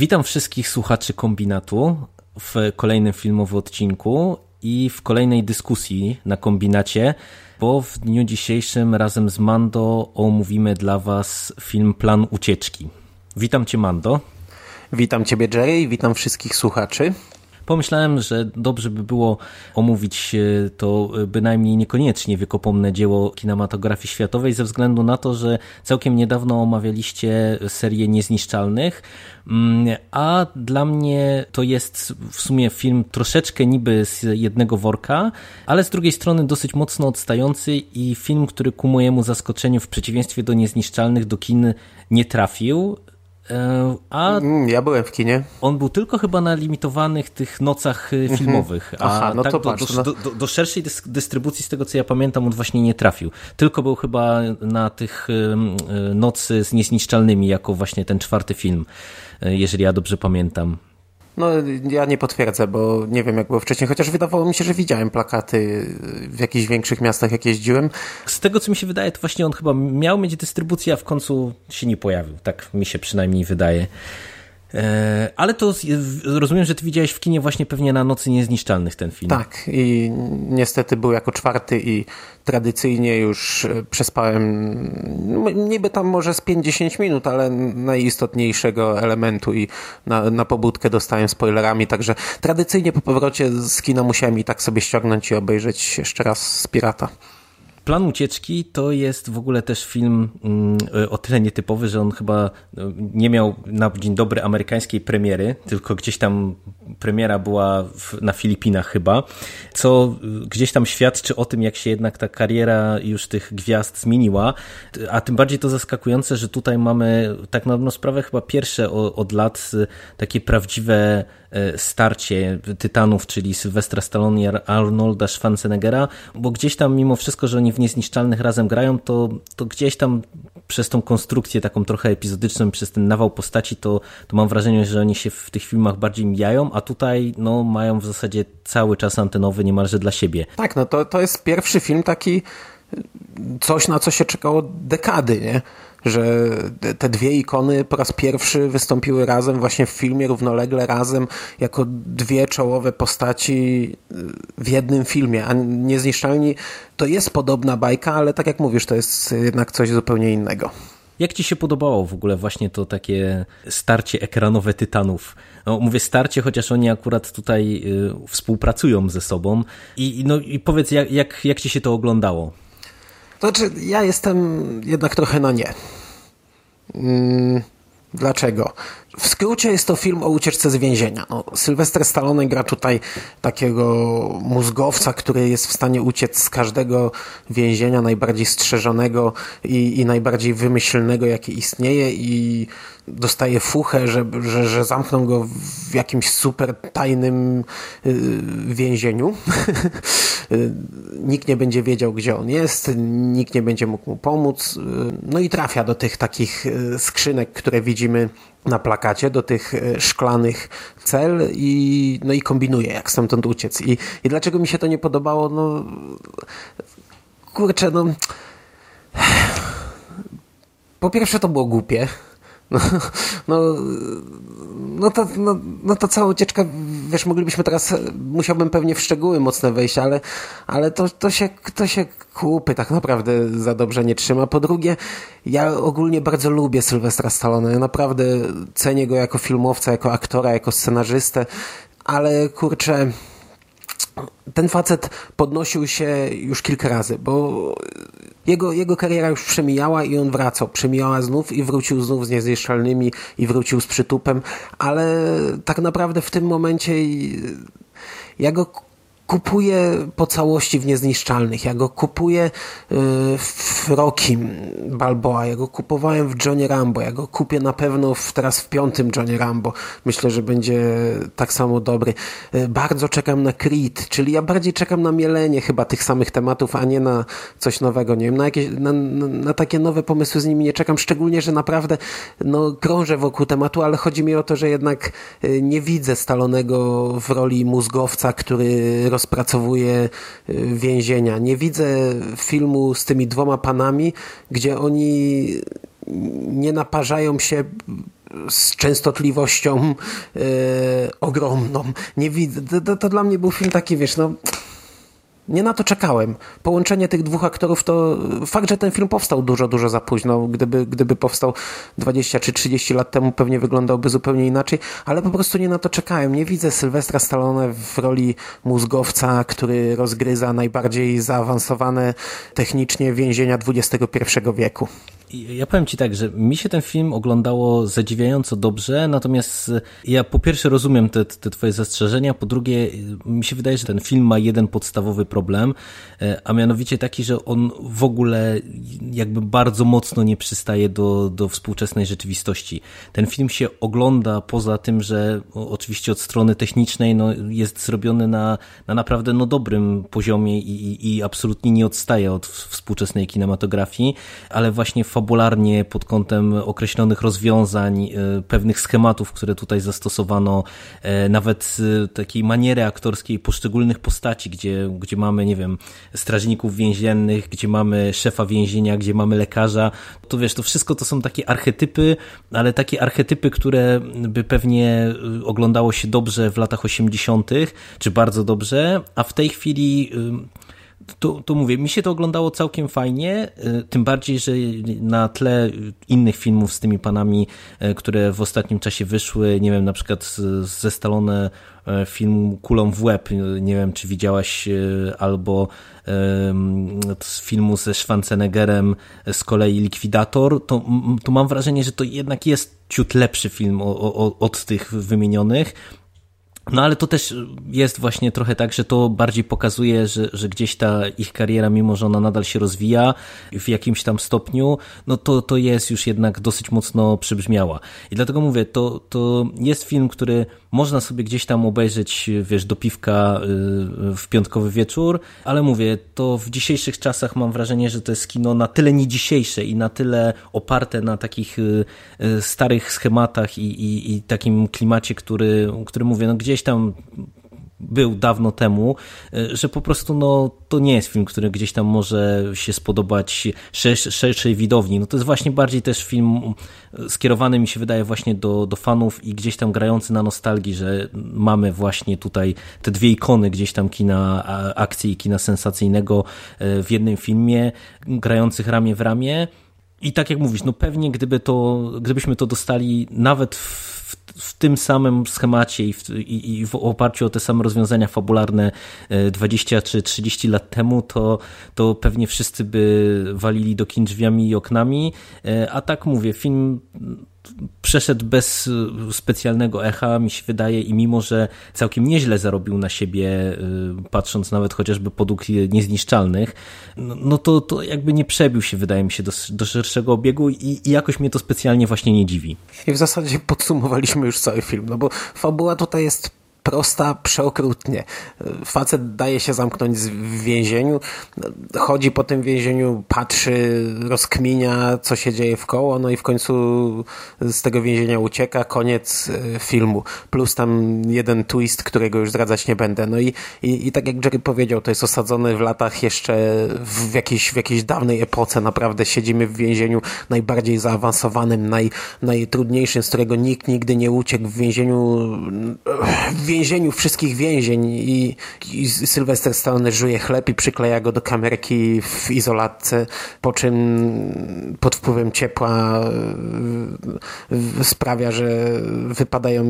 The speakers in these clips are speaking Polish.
Witam wszystkich słuchaczy kombinatu w kolejnym filmowym odcinku i w kolejnej dyskusji na kombinacie, bo w dniu dzisiejszym razem z Mando omówimy dla Was film Plan Ucieczki. Witam Cię, Mando. Witam Ciebie, Jerry, witam wszystkich słuchaczy pomyślałem, że dobrze by było omówić to bynajmniej niekoniecznie wiekopomne dzieło kinematografii światowej ze względu na to, że całkiem niedawno omawialiście serię Niezniszczalnych, mm, a dla mnie to jest w sumie film troszeczkę niby z jednego worka, ale z drugiej strony dosyć mocno odstający i film, który ku mojemu zaskoczeniu w przeciwieństwie do Niezniszczalnych do kin nie trafił, E, a mm, ja byłem w kinie. On był tylko chyba na limitowanych tych nocach e, mhm. filmowych. A Aha, no tak to do, patrz, do, do, do, szerszej dystrybucji, z tego co ja pamiętam, on właśnie nie trafił. Tylko był chyba na tych e, nocy z niezniszczalnymi, jako właśnie ten czwarty film, jeżeli ja dobrze pamiętam. No, ja nie potwierdzę, bo nie wiem jak było wcześniej, chociaż wydawało mi się, że widziałem plakaty w jakichś większych miastach, jak jeździłem. Z tego, co mi się wydaje, to właśnie on chyba miał mieć dystrybucję, a w końcu się nie pojawił. Tak mi się przynajmniej wydaje. E, ale to rozumiem, że ty widziałeś w kinie właśnie pewnie na Nocy Niezniszczalnych ten film. Tak i niestety był jako czwarty i tradycyjnie już e, przespałem niby tam może z 50 minut, ale najistotniejszego elementu i na, na pobudkę dostałem spoilerami, także tradycyjnie po powrocie z kina musiałem i tak sobie ściągnąć i obejrzeć jeszcze raz z Pirata. Plan ucieczki to jest w ogóle też film mm, o tyle nietypowy, że on chyba no, nie miał na dzień dobry amerykańskiej premiery, tylko gdzieś tam premiera była na Filipinach chyba, co gdzieś tam świadczy o tym, jak się jednak ta kariera już tych gwiazd zmieniła, a tym bardziej to zaskakujące, że tutaj mamy tak na dobrą sprawę chyba pierwsze od lat takie prawdziwe E, starcie tytanów, czyli Sylwestra Stallone i Arnolda Schwarzeneggera, bo gdzieś tam mimo wszystko, że oni w Niezniszczalnych razem grają, to, to gdzieś tam przez tą konstrukcję taką trochę epizodyczną, przez ten nawał postaci, to, to mam wrażenie, że oni się w tych filmach bardziej mijają, a tutaj no, mają w zasadzie cały czas antenowy niemalże dla siebie. Tak, no to, to jest pierwszy film taki coś, na co się czekało dekady, nie? Że te dwie ikony po raz pierwszy wystąpiły razem właśnie w filmie, równolegle razem, jako dwie czołowe postaci w jednym filmie, a Niezniszczalni to jest podobna bajka, ale tak jak mówisz, to jest jednak coś zupełnie innego. Jak ci się podobało w ogóle właśnie to takie starcie ekranowe tytanów? No, mówię starcie, chociaż oni akurat tutaj y, współpracują ze sobą. I, no, i powiedz, jak, jak, jak ci się to oglądało? Znaczy, ja jestem jednak trochę na nie. Mm, dlaczego? W skrócie jest to film o ucieczce z więzienia. No, Sylwester Stallone gra tutaj takiego mózgowca, który jest w stanie uciec z każdego więzienia najbardziej strzeżonego i, i najbardziej wymyślnego, jakie istnieje i dostaje fuchę, że, że, że zamkną go w jakimś super tajnym y, więzieniu. Y, nikt nie będzie wiedział, gdzie on jest, nikt nie będzie mógł mu pomóc. Y, no i trafia do tych takich skrzynek, które widzimy na plakacie, do tych szklanych cel i, no i kombinuje, jak stamtąd uciec. I, I dlaczego mi się to nie podobało? No kurczę, no po pierwsze to było głupie, no, no, no, to, no, no cała ucieczka, wiesz, moglibyśmy teraz, musiałbym pewnie w szczegóły mocne wejść, ale, ale to, to, się, to się kupy tak naprawdę za dobrze nie trzyma. Po drugie, ja ogólnie bardzo lubię Sylwestra Stallone. Ja naprawdę cenię go jako filmowca, jako aktora, jako scenarzystę, ale kurczę, ten facet podnosił się już kilka razy, bo jego, jego kariera już przemijała i on wracał. Przemijała znów i wrócił znów z niezniszczalnymi i wrócił z przytupem, ale tak naprawdę w tym momencie ja go kupuję po całości w Niezniszczalnych. Ja go kupuję y, w Rockim Balboa. Ja go kupowałem w Johnny Rambo. Ja go kupię na pewno w, teraz w piątym Johnny Rambo. Myślę, że będzie tak samo dobry. Y, bardzo czekam na Creed, czyli ja bardziej czekam na mielenie chyba tych samych tematów, a nie na coś nowego. Nie wiem, na, jakieś, na, na, takie nowe pomysły z nimi nie czekam. Szczególnie, że naprawdę no, krążę wokół tematu, ale chodzi mi o to, że jednak y, nie widzę Stalonego w roli mózgowca, który rozpracowuje y, więzienia. Nie widzę filmu z tymi dwoma panami, gdzie oni nie naparzają się z częstotliwością yy, ogromną. Nie widzę, to, to dla mnie był film taki, wiesz, no nie na to czekałem. Połączenie tych dwóch aktorów to fakt, że ten film powstał dużo, dużo za późno. Gdyby, gdyby powstał 20 czy 30 lat temu, pewnie wyglądałby zupełnie inaczej, ale po prostu nie na to czekałem. Nie widzę Sylwestra Stallone w roli mózgowca, który rozgryza najbardziej zaawansowane technicznie więzienia XXI wieku. Ja powiem Ci tak, że mi się ten film oglądało zadziwiająco dobrze, natomiast ja po pierwsze rozumiem te, te Twoje zastrzeżenia, po drugie mi się wydaje, że ten film ma jeden podstawowy problem, e, a mianowicie taki, że on w ogóle jakby bardzo mocno nie przystaje do, do współczesnej rzeczywistości. Ten film się ogląda poza tym, że oczywiście od strony technicznej no, jest zrobiony na, na naprawdę no, dobrym poziomie i, i, i absolutnie nie odstaje od współczesnej kinematografii, ale właśnie w fabularnie pod kątem określonych rozwiązań, e, pewnych schematów, które tutaj zastosowano, e, nawet e, takiej maniery aktorskiej poszczególnych postaci, gdzie, gdzie mamy, nie wiem, strażników więziennych, gdzie mamy szefa więzienia, gdzie mamy lekarza, to wiesz, to wszystko to są takie archetypy, ale takie archetypy, które by pewnie oglądało się dobrze w latach 80., czy bardzo dobrze, a w tej chwili to, mówię, mi się to oglądało całkiem fajnie, y, tym bardziej, że na tle innych filmów z tymi panami, y, które w ostatnim czasie wyszły, nie wiem, na przykład zestalone y, film Kulą w łeb, nie wiem, czy widziałaś, albo z filmu ze Schwarzeneggerem z kolei Likwidator, to, to mam wrażenie, że to jednak jest ciut lepszy film od tych wymienionych, no ale to też jest właśnie trochę tak, że to bardziej pokazuje, że, że gdzieś ta ich kariera, mimo że ona nadal się rozwija w jakimś tam stopniu, no to, to jest już jednak dosyć mocno przybrzmiała. I dlatego mówię, to, to jest film, który można sobie gdzieś tam obejrzeć, wiesz, do piwka y, w piątkowy wieczór, ale mówię, to w dzisiejszych czasach mam wrażenie, że to jest kino na tyle nie dzisiejsze i na tyle oparte na takich y, y, starych schematach i, i, i takim klimacie, który, który mówię, no gdzieś tam był dawno temu, e, że po prostu no, to nie jest film, który gdzieś tam może się spodobać szerszej widowni. No to jest właśnie bardziej też film skierowany mi się wydaje właśnie do, do fanów i gdzieś tam grający na nostalgii, że mamy właśnie tutaj te dwie ikony gdzieś tam kina akcji i kina sensacyjnego e, w jednym filmie, grających ramię w ramię. I tak jak mówisz, no pewnie gdyby to, gdybyśmy to dostali nawet w w tym samym schemacie i w, i, i w oparciu o te same rozwiązania fabularne 20 czy 30 lat temu, to, to pewnie wszyscy by walili do kin drzwiami i oknami. E, a tak mówię, film przeszedł bez y, specjalnego echa, mi się wydaje, i mimo, że całkiem nieźle zarobił na siebie, y, patrząc nawet chociażby podług niezniszczalnych, no, no to, to jakby nie przebił się, wydaje mi się, do, do szerszego obiegu i, i jakoś mnie to specjalnie właśnie nie dziwi. I w zasadzie podsumowaliśmy już cały film, no bo fabuła tutaj jest prosta przeokrutnie. Facet daje się zamknąć w więzieniu, chodzi po tym więzieniu, patrzy, rozkminia, co się dzieje w koło, no i w końcu z tego więzienia ucieka, koniec e, filmu. Plus tam jeden twist, którego już zdradzać nie będę. No i, i, i tak jak Jerry powiedział, to jest osadzony w latach jeszcze w jakiejś, w jakiejś dawnej epoce. Naprawdę siedzimy w więzieniu najbardziej zaawansowanym, naj, najtrudniejszym, z którego nikt nigdy nie uciekł w więzieniu w więzieniu wszystkich więzień i, i Sylwester Stallone żuje chleb i przykleja go do kamerki w izolatce, po czym pod wpływem ciepła e, sprawia, że wypadają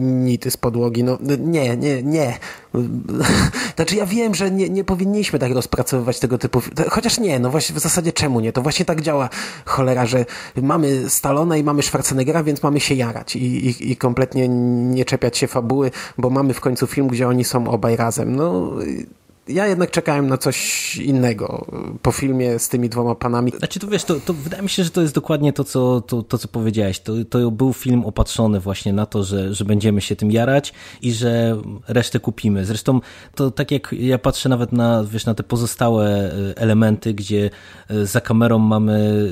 nity z podłogi. No nie, nie, nie. Znaczy ja wiem, że nie, nie powinniśmy tak rozpracowywać tego typu... Chociaż nie, no właśnie w zasadzie czemu nie? To właśnie tak działa cholera, że mamy Stallona i mamy Schwarzeneggera, więc mamy się jarać i, i, i kompletnie nie czepiać się fabuły, bo mamy w końcu film, gdzie oni są obaj razem. No ja jednak czekałem na coś innego po filmie z tymi dwoma panami. Znaczy, to wiesz, to, to wydaje mi się, że to jest dokładnie to, co, to, to, co powiedziałeś. To, to był film opatrzony właśnie na to, że, że będziemy się tym jarać i że resztę kupimy. Zresztą to tak jak ja patrzę nawet na, wiesz, na te pozostałe e, elementy, gdzie e, za kamerą mamy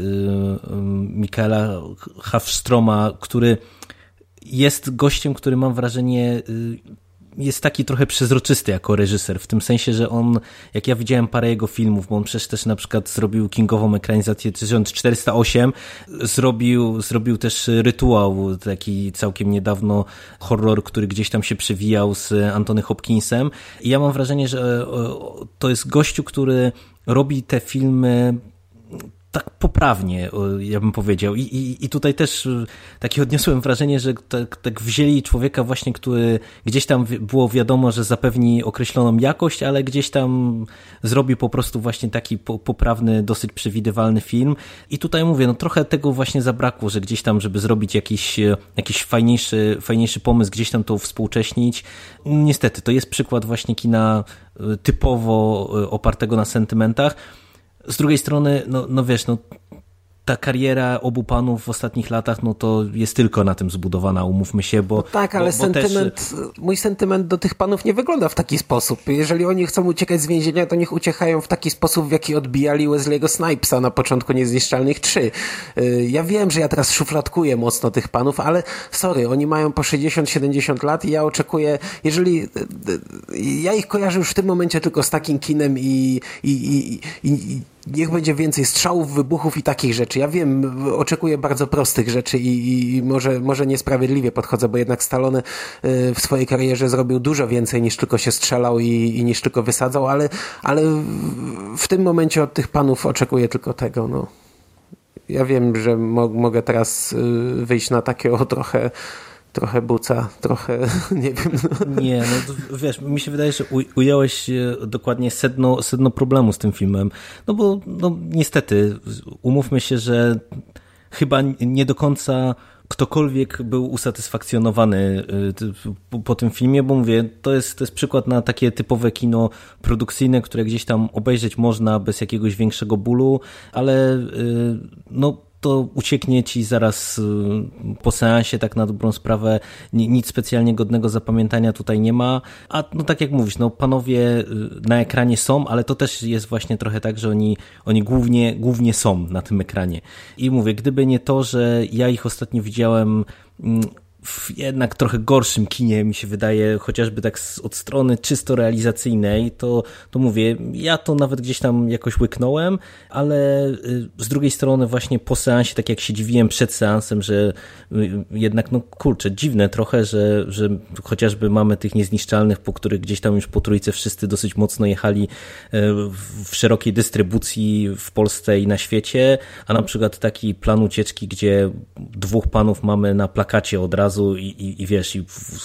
Michaela Hafstroma, który jest gościem, który mam wrażenie jest taki trochę przezroczysty jako reżyser, w tym sensie, że on, jak ja widziałem parę jego filmów, bo on przecież też na przykład zrobił kingową ekranizację 1408, zrobił, zrobił też Rytuał, taki całkiem niedawno horror, który gdzieś tam się przewijał z Antony Hopkinsem. I ja mam wrażenie, że to jest gościu, który robi te filmy tak poprawnie, ja bym powiedział. I, i, i tutaj też e, takie odniosłem wrażenie, że tak, tak wzięli człowieka właśnie, który gdzieś tam było wiadomo, że zapewni określoną jakość, ale gdzieś tam zrobi po prostu właśnie taki poprawny, dosyć przewidywalny film. I tutaj mówię, no trochę tego właśnie zabrakło, że gdzieś tam, żeby zrobić jakiś, e, jakiś fajniejszy, fajniejszy pomysł, gdzieś tam to współcześnić. Niestety, to jest przykład właśnie kina e, typowo opartego na sentymentach, z drugiej strony, no, no wiesz, no ta kariera obu panów w ostatnich latach, no to jest tylko na tym zbudowana, umówmy się, bo... No tak, ale bo, bo sentyment, też... mój sentyment do tych panów nie wygląda w taki sposób. Jeżeli oni chcą uciekać z więzienia, to niech uciekają w taki sposób, w jaki odbijali Wesley'ego Snipesa na początku Niezniszczalnych 3. Y, ja wiem, że ja teraz szufladkuję mocno tych panów, ale sorry, oni mają po 60-70 lat i ja oczekuję, jeżeli... Y, y, ja ich kojarzę już w tym momencie tylko z takim kinem i, i, i, i niech będzie więcej strzałów, wybuchów i takich rzeczy. Ja wiem, oczekuję bardzo prostych rzeczy i, i może, może niesprawiedliwie podchodzę, bo jednak Stallone y, w swojej karierze zrobił dużo więcej niż tylko się strzelał i, i niż tylko wysadzał, ale, ale w tym momencie od tych panów oczekuję tylko tego. No. Ja wiem, że mo mogę teraz y, wyjść na takiego trochę trochę buca, trochę, nie wiem. No. Nie, no wiesz, mi się wydaje, że ująłeś e, dokładnie sedno, sedno problemu z tym filmem, no bo no, niestety, umówmy się, że chyba nie do końca ktokolwiek był usatysfakcjonowany e, po tym filmie, bo mówię, to jest, to jest przykład na takie typowe kino produkcyjne, które gdzieś tam obejrzeć można bez jakiegoś większego bólu, ale e, no to ucieknie ci zaraz y, po seansie, tak na dobrą sprawę. Nic specjalnie godnego zapamiętania tutaj nie ma. A no tak jak mówisz, no panowie y, na ekranie są, ale to też jest właśnie trochę tak, że oni, oni głównie, głównie są na tym ekranie. I mówię, gdyby nie to, że ja ich ostatnio widziałem mm, w jednak trochę gorszym kinie, mi się wydaje, chociażby tak od strony czysto realizacyjnej, to, to mówię, ja to nawet gdzieś tam jakoś łyknąłem, ale y, z drugiej strony właśnie po seansie, tak jak się dziwiłem przed seansem, że y, jednak, no kurczę, dziwne trochę, że, że chociażby mamy tych niezniszczalnych, po których gdzieś tam już po trójce wszyscy dosyć mocno jechali y, w szerokiej dystrybucji w Polsce i na świecie, a na przykład taki plan ucieczki, gdzie dwóch panów mamy na plakacie od razu, razu i, i, i wiesz, i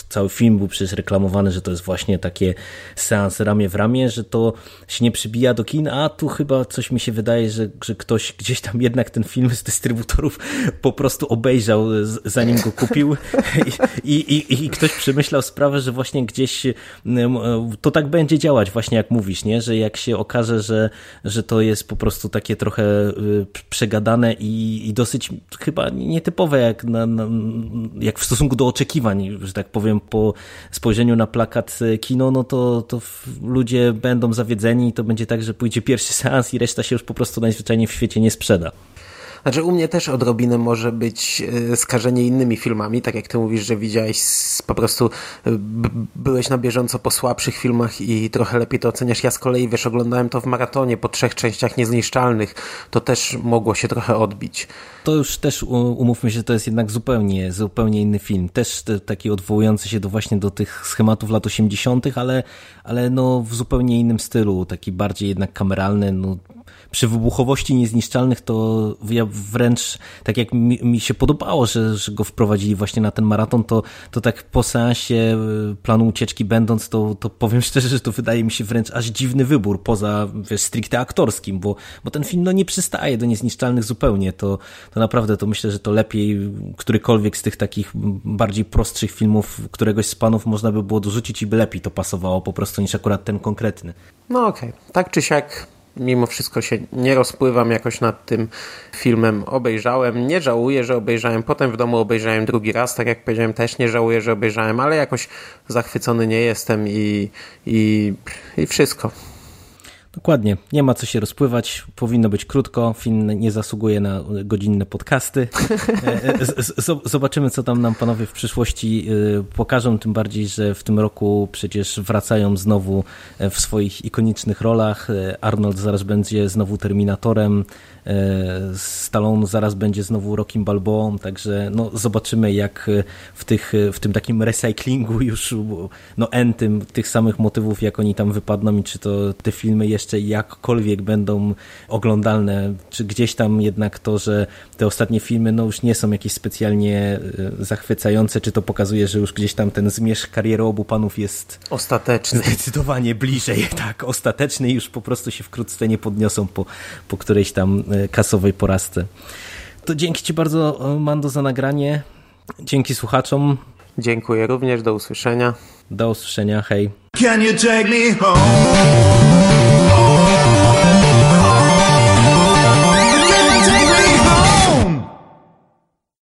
cały film był przecież reklamowany, że to jest właśnie takie seans ramię w ramię, że to się nie przybija do kin, a tu chyba coś mi się wydaje, że, że ktoś gdzieś tam jednak ten film z dystrybutorów po prostu obejrzał, zanim go kupił i, i, i ktoś przemyślał sprawę, że właśnie gdzieś to tak będzie działać, właśnie jak mówisz, nie? że jak się okaże, że, że to jest po prostu takie trochę y, przegadane i, i dosyć chyba nietypowe jak, na, na, jak w stosunku do oczekiwań, że tak powiem, po spojrzeniu na plakat kino, no to, to ludzie będą zawiedzeni i to będzie tak, że pójdzie pierwszy seans i reszta się już po prostu najzwyczajniej w świecie nie sprzeda. Znaczy u mnie też odrobinę może być e, skażenie innymi filmami, tak jak ty mówisz, że widziałeś po prostu e, byłeś na bieżąco po słabszych filmach i trochę lepiej to oceniasz. Ja z kolei, wiesz, oglądałem to w maratonie po trzech częściach niezniszczalnych. To też mogło się trochę odbić. To już też umówmy się, to jest jednak zupełnie, zupełnie inny film. Też taki odwołujący się do właśnie do tych schematów lat 80., ale, ale no w zupełnie innym stylu, taki bardziej jednak kameralny, no przy wybuchowości niezniszczalnych to ja wręcz tak jak mi, mi, się podobało, że, że go wprowadzili właśnie na ten maraton, to, to tak po seansie y, planu ucieczki będąc, to, to powiem szczerze, że to wydaje mi się wręcz aż dziwny wybór poza wiesz, stricte aktorskim, bo, bo ten film no nie przystaje do niezniszczalnych zupełnie. To, to naprawdę to myślę, że to lepiej którykolwiek z tych takich bardziej prostszych filmów któregoś z panów można by było dorzucić i by lepiej to pasowało po prostu niż akurat ten konkretny. No okej, okay. tak czy siak mimo wszystko się nie rozpływam jakoś nad tym filmem. Obejrzałem, nie żałuję, że obejrzałem. Potem w domu obejrzałem drugi raz, tak jak powiedziałem, też nie żałuję, że obejrzałem, ale jakoś zachwycony nie jestem i, i, i wszystko. Dokładnie. Nie ma co się rozpływać. Powinno być krótko. Film nie zasługuje na godzinne podcasty. E, e, zobaczymy, co tam nam panowie w przyszłości e, pokażą. Tym bardziej, że w tym roku przecież wracają znowu w swoich ikonicznych rolach. Arnold zaraz będzie znowu Terminatorem. Stallone zaraz będzie znowu Rockim Balboą. Także no, zobaczymy, jak w, tych, w tym takim recyklingu już no, entym tych samych motywów, jak oni tam wypadną i czy to te filmy jeszcze jeszcze jakkolwiek będą oglądalne, czy gdzieś tam jednak to, że te ostatnie filmy no już nie są jakieś specjalnie e, zachwycające, czy to pokazuje, że już gdzieś tam ten zmierzch kariery obu panów jest ostateczny. Zdecydowanie bliżej, tak, ostateczny i już po prostu się wkrótce nie podniosą po, po którejś tam e, kasowej porażce. To dzięki Ci bardzo, e, Mando, za nagranie. Dzięki słuchaczom. Dziękuję również, do usłyszenia. Do usłyszenia, hej.